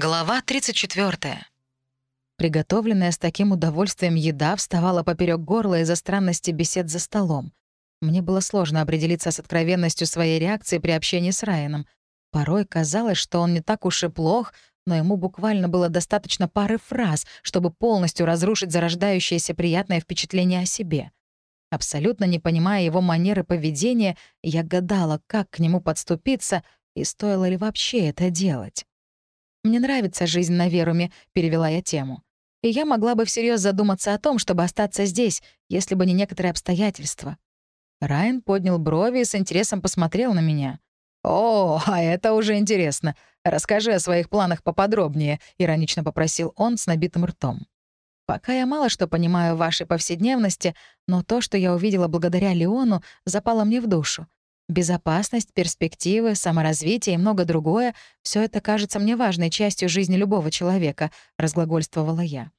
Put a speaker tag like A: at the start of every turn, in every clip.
A: Глава 34.
B: Приготовленная с таким удовольствием еда вставала поперек горла из-за странности бесед за столом. Мне было сложно определиться с откровенностью своей реакции при общении с Райаном. Порой казалось, что он не так уж и плох, но ему буквально было достаточно пары фраз, чтобы полностью разрушить зарождающееся приятное впечатление о себе. Абсолютно не понимая его манеры поведения, я гадала, как к нему подступиться и стоило ли вообще это делать. «Мне нравится жизнь на Веруме», — перевела я тему. «И я могла бы всерьез задуматься о том, чтобы остаться здесь, если бы не некоторые обстоятельства». Райан поднял брови и с интересом посмотрел на меня. «О, а это уже интересно. Расскажи о своих планах поподробнее», — иронично попросил он с набитым ртом. «Пока я мало что понимаю в вашей повседневности, но то, что я увидела благодаря Леону, запало мне в душу. Безопасность, перспективы, саморазвитие и много другое — все это кажется мне важной частью жизни любого человека, — разглагольствовала я.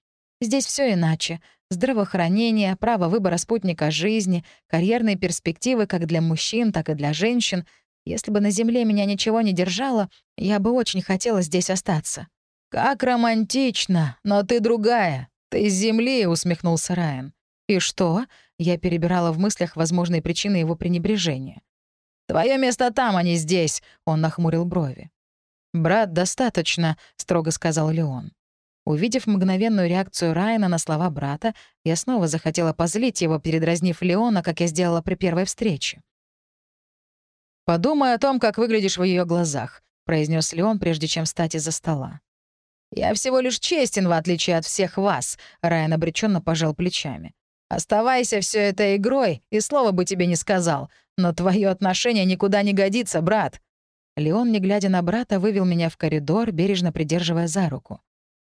B: Здесь все иначе. Здравоохранение, право выбора спутника жизни, карьерные перспективы как для мужчин, так и для женщин. Если бы на Земле меня ничего не держало, я бы очень хотела здесь остаться. «Как романтично! Но ты другая. Ты с Земли!» — усмехнулся Райан. «И что?» — я перебирала в мыслях возможные причины его пренебрежения. Твое место там, а не здесь», — он нахмурил брови. «Брат, достаточно», — строго сказал Леон. Увидев мгновенную реакцию Райана на слова брата, я снова захотела позлить его, передразнив Леона, как я сделала при первой встрече. «Подумай о том, как выглядишь в ее глазах», — произнес Леон, прежде чем встать из-за стола. «Я всего лишь честен, в отличие от всех вас», — Райан обреченно пожал плечами. «Оставайся все это игрой, и слова бы тебе не сказал. Но твое отношение никуда не годится, брат». Леон, не глядя на брата, вывел меня в коридор, бережно придерживая за руку.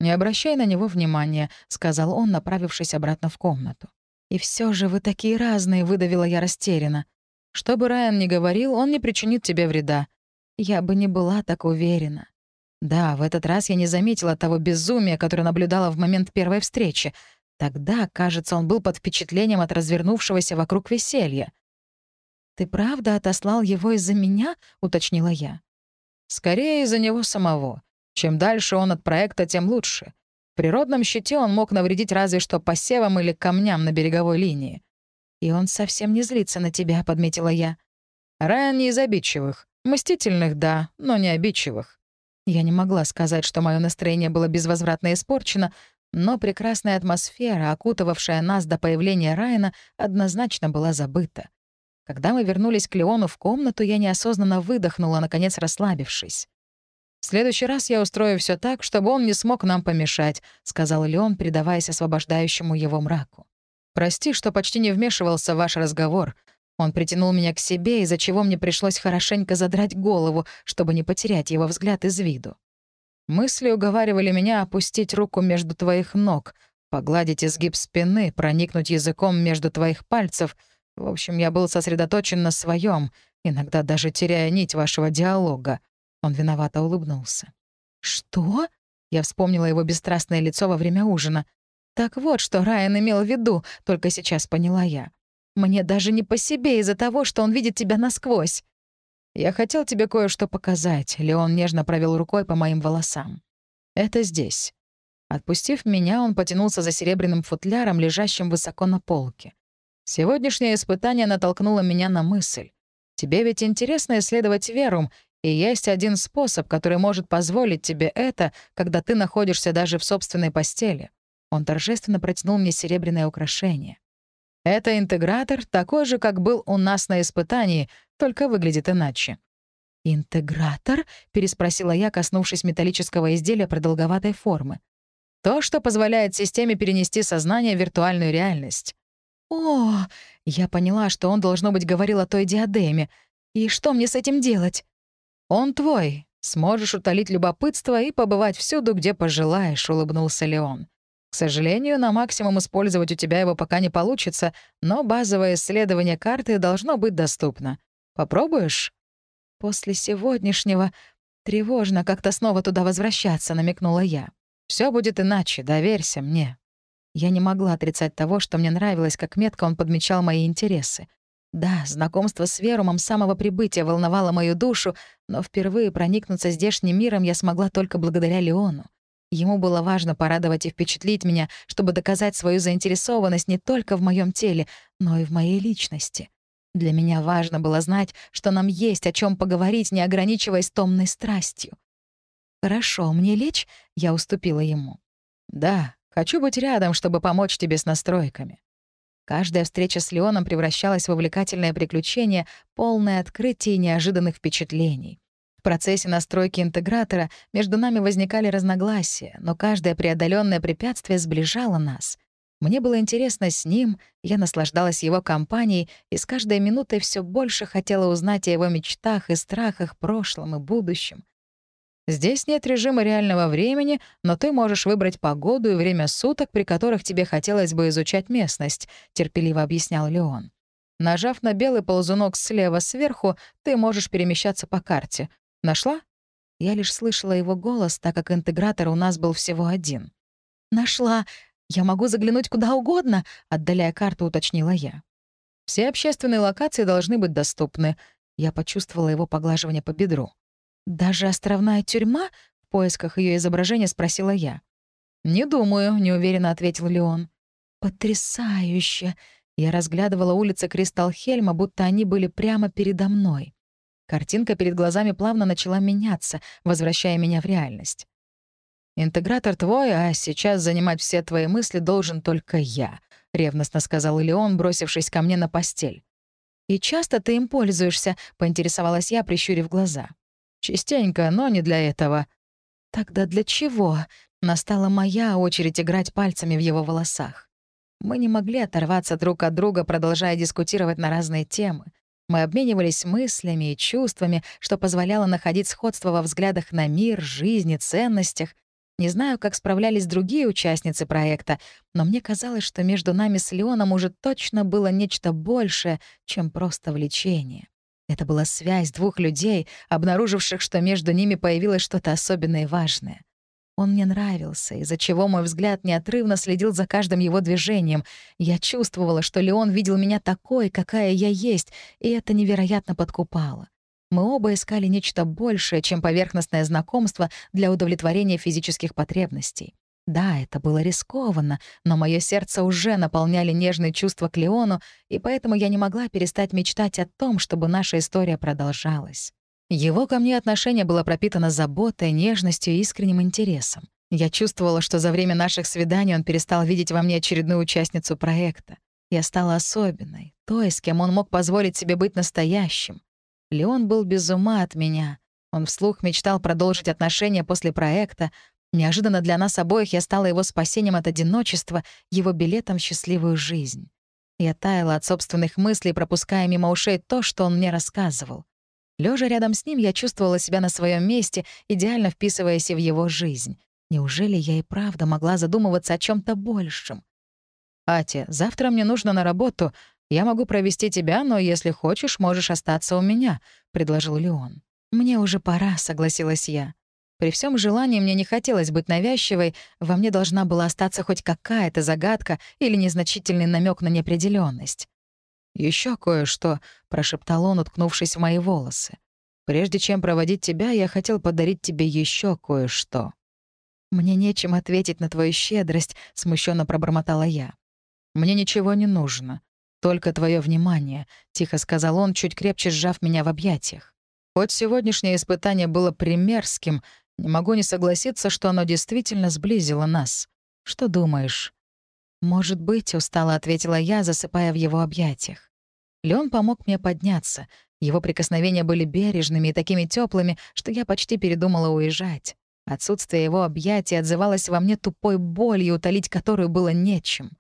B: «Не обращай на него внимания», — сказал он, направившись обратно в комнату. «И все же вы такие разные», — выдавила я растерянно. «Что бы Райан ни говорил, он не причинит тебе вреда. Я бы не была так уверена». Да, в этот раз я не заметила того безумия, которое наблюдала в момент первой встречи. Тогда, кажется, он был под впечатлением от развернувшегося вокруг веселья. «Ты правда отослал его из-за меня?» — уточнила я. «Скорее из-за него самого. Чем дальше он от проекта, тем лучше. В природном щите он мог навредить разве что посевам или камням на береговой линии. И он совсем не злится на тебя», — подметила я. Райан не из обидчивых. Мстительных — да, но не обидчивых. Я не могла сказать, что мое настроение было безвозвратно испорчено, но прекрасная атмосфера, окутывавшая нас до появления Райана, однозначно была забыта. Когда мы вернулись к Леону в комнату, я неосознанно выдохнула, наконец расслабившись. «В следующий раз я устрою все так, чтобы он не смог нам помешать», — сказал Леон, предаваясь освобождающему его мраку. «Прости, что почти не вмешивался в ваш разговор. Он притянул меня к себе, из-за чего мне пришлось хорошенько задрать голову, чтобы не потерять его взгляд из виду. Мысли уговаривали меня опустить руку между твоих ног, погладить изгиб спины, проникнуть языком между твоих пальцев — в общем, я был сосредоточен на своем, иногда даже теряя нить вашего диалога. Он виновато улыбнулся. «Что?» Я вспомнила его бесстрастное лицо во время ужина. «Так вот, что Райан имел в виду, только сейчас поняла я. Мне даже не по себе из-за того, что он видит тебя насквозь». «Я хотел тебе кое-что показать», — Леон нежно провел рукой по моим волосам. «Это здесь». Отпустив меня, он потянулся за серебряным футляром, лежащим высоко на полке. Сегодняшнее испытание натолкнуло меня на мысль. Тебе ведь интересно исследовать верум, и есть один способ, который может позволить тебе это, когда ты находишься даже в собственной постели. Он торжественно протянул мне серебряное украшение. Это интегратор, такой же, как был у нас на испытании, только выглядит иначе. «Интегратор?» — переспросила я, коснувшись металлического изделия продолговатой формы. «То, что позволяет системе перенести сознание в виртуальную реальность. «О!» Я поняла, что он, должно быть, говорил о той диадеме. «И что мне с этим делать?» «Он твой. Сможешь утолить любопытство и побывать всюду, где пожелаешь», — улыбнулся Леон. «К сожалению, на максимум использовать у тебя его пока не получится, но базовое исследование карты должно быть доступно. Попробуешь?» «После сегодняшнего тревожно как-то снова туда возвращаться», — намекнула я. Все будет иначе, доверься мне». Я не могла отрицать того, что мне нравилось, как метко он подмечал мои интересы. Да, знакомство с Верумом с самого прибытия волновало мою душу, но впервые проникнуться здешним миром я смогла только благодаря Леону. Ему было важно порадовать и впечатлить меня, чтобы доказать свою заинтересованность не только в моем теле, но и в моей личности. Для меня важно было знать, что нам есть о чем поговорить, не ограничиваясь томной страстью. «Хорошо, мне лечь?» — я уступила ему. «Да, хочу быть рядом, чтобы помочь тебе с настройками». Каждая встреча с Леоном превращалась в увлекательное приключение, полное открытий и неожиданных впечатлений. В процессе настройки интегратора между нами возникали разногласия, но каждое преодоленное препятствие сближало нас. Мне было интересно с ним, я наслаждалась его компанией и с каждой минутой все больше хотела узнать о его мечтах и страхах, прошлом и будущем. Здесь нет режима реального времени, но ты можешь выбрать погоду и время суток, при которых тебе хотелось бы изучать местность», — терпеливо объяснял Леон. Нажав на белый ползунок слева сверху, ты можешь перемещаться по карте. Нашла?» Я лишь слышала его голос, так как интегратор у нас был всего один. «Нашла. Я могу заглянуть куда угодно», — отдаляя карту, уточнила я. «Все общественные локации должны быть доступны». Я почувствовала его поглаживание по бедру. «Даже островная тюрьма?» — в поисках ее изображения спросила я. «Не думаю», — неуверенно ответил Леон. «Потрясающе!» Я разглядывала улицы Кристалхельма, будто они были прямо передо мной. Картинка перед глазами плавно начала меняться, возвращая меня в реальность. «Интегратор твой, а сейчас занимать все твои мысли должен только я», — ревностно сказал Леон, бросившись ко мне на постель. «И часто ты им пользуешься?» — поинтересовалась я, прищурив глаза. «Частенько, но не для этого». «Тогда для чего?» Настала моя очередь играть пальцами в его волосах. Мы не могли оторваться друг от друга, продолжая дискутировать на разные темы. Мы обменивались мыслями и чувствами, что позволяло находить сходство во взглядах на мир, жизнь и ценностях. Не знаю, как справлялись другие участницы проекта, но мне казалось, что между нами с Леоном уже точно было нечто большее, чем просто влечение. Это была связь двух людей, обнаруживших, что между ними появилось что-то особенное и важное. Он мне нравился, из-за чего мой взгляд неотрывно следил за каждым его движением. Я чувствовала, что Леон видел меня такой, какая я есть, и это невероятно подкупало. Мы оба искали нечто большее, чем поверхностное знакомство для удовлетворения физических потребностей. Да, это было рискованно, но мое сердце уже наполняли нежные чувства к Леону, и поэтому я не могла перестать мечтать о том, чтобы наша история продолжалась. Его ко мне отношение было пропитано заботой, нежностью и искренним интересом. Я чувствовала, что за время наших свиданий он перестал видеть во мне очередную участницу проекта. Я стала особенной, той, с кем он мог позволить себе быть настоящим. Леон был без ума от меня. Он вслух мечтал продолжить отношения после проекта. Неожиданно для нас обоих я стала его спасением от одиночества, его билетом в счастливую жизнь. Я таяла от собственных мыслей, пропуская мимо ушей то, что он мне рассказывал. Лежа рядом с ним, я чувствовала себя на своем месте, идеально вписываясь в его жизнь. Неужели я и правда могла задумываться о чем то большем? «Ати, завтра мне нужно на работу. Я могу провести тебя, но если хочешь, можешь остаться у меня», — предложил Леон. «Мне уже пора», — согласилась я. При всем желании мне не хотелось быть навязчивой, во мне должна была остаться хоть какая-то загадка или незначительный намек на неопределенность. Еще кое-что», — прошептал он, уткнувшись в мои волосы. «Прежде чем проводить тебя, я хотел подарить тебе еще кое-что». «Мне нечем ответить на твою щедрость», — смущенно пробормотала я. «Мне ничего не нужно. Только твое внимание», — тихо сказал он, чуть крепче сжав меня в объятиях. «Хоть сегодняшнее испытание было примерским, не могу не согласиться, что оно действительно сблизило нас. Что думаешь?» «Может быть», — устало ответила я, засыпая в его объятиях. Леон помог мне подняться. Его прикосновения были бережными и такими теплыми, что я почти передумала уезжать. Отсутствие его объятий отзывалось во мне тупой болью, утолить которую было нечем.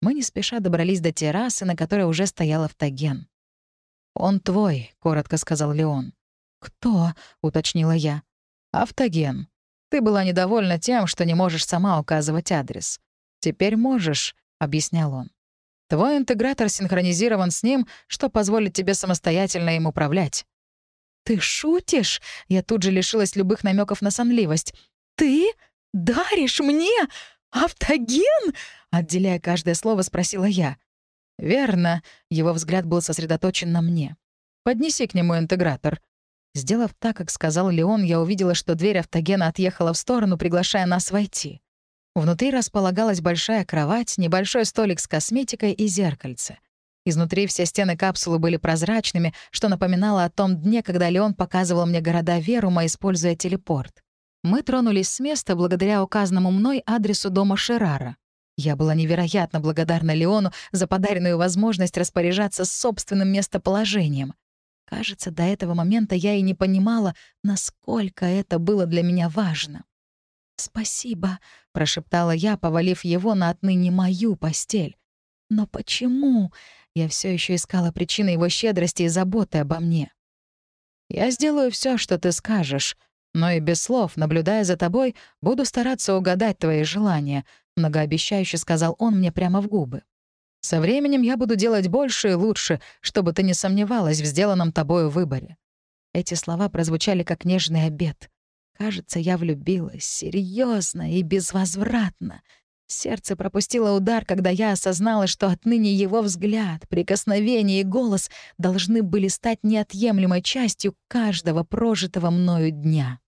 B: Мы не спеша добрались до террасы, на которой уже стоял автоген. «Он твой», — коротко сказал Леон. «Кто?» — уточнила я. «Автоген. Ты была недовольна тем, что не можешь сама указывать адрес. «Теперь можешь», — объяснял он. «Твой интегратор синхронизирован с ним, что позволит тебе самостоятельно им управлять». «Ты шутишь?» Я тут же лишилась любых намеков на сонливость. «Ты даришь мне автоген?» Отделяя каждое слово, спросила я. «Верно». Его взгляд был сосредоточен на мне. «Поднеси к нему интегратор». Сделав так, как сказал Леон, я увидела, что дверь автогена отъехала в сторону, приглашая нас войти. Внутри располагалась большая кровать, небольшой столик с косметикой и зеркальце. Изнутри все стены капсулы были прозрачными, что напоминало о том дне, когда Леон показывал мне города Верума, используя телепорт. Мы тронулись с места благодаря указанному мной адресу дома Шерара. Я была невероятно благодарна Леону за подаренную возможность распоряжаться собственным местоположением. Кажется, до этого момента я и не понимала, насколько это было для меня важно. «Спасибо», — прошептала я, повалив его на отныне мою постель. «Но почему?» Я все еще искала причины его щедрости и заботы обо мне. «Я сделаю все, что ты скажешь, но и без слов, наблюдая за тобой, буду стараться угадать твои желания», — многообещающе сказал он мне прямо в губы. «Со временем я буду делать больше и лучше, чтобы ты не сомневалась в сделанном тобою выборе». Эти слова прозвучали как нежный обед. Кажется, я влюбилась, серьезно и безвозвратно. Сердце пропустило удар, когда я осознала, что отныне его взгляд, прикосновение и голос должны были стать неотъемлемой частью каждого прожитого мною дня.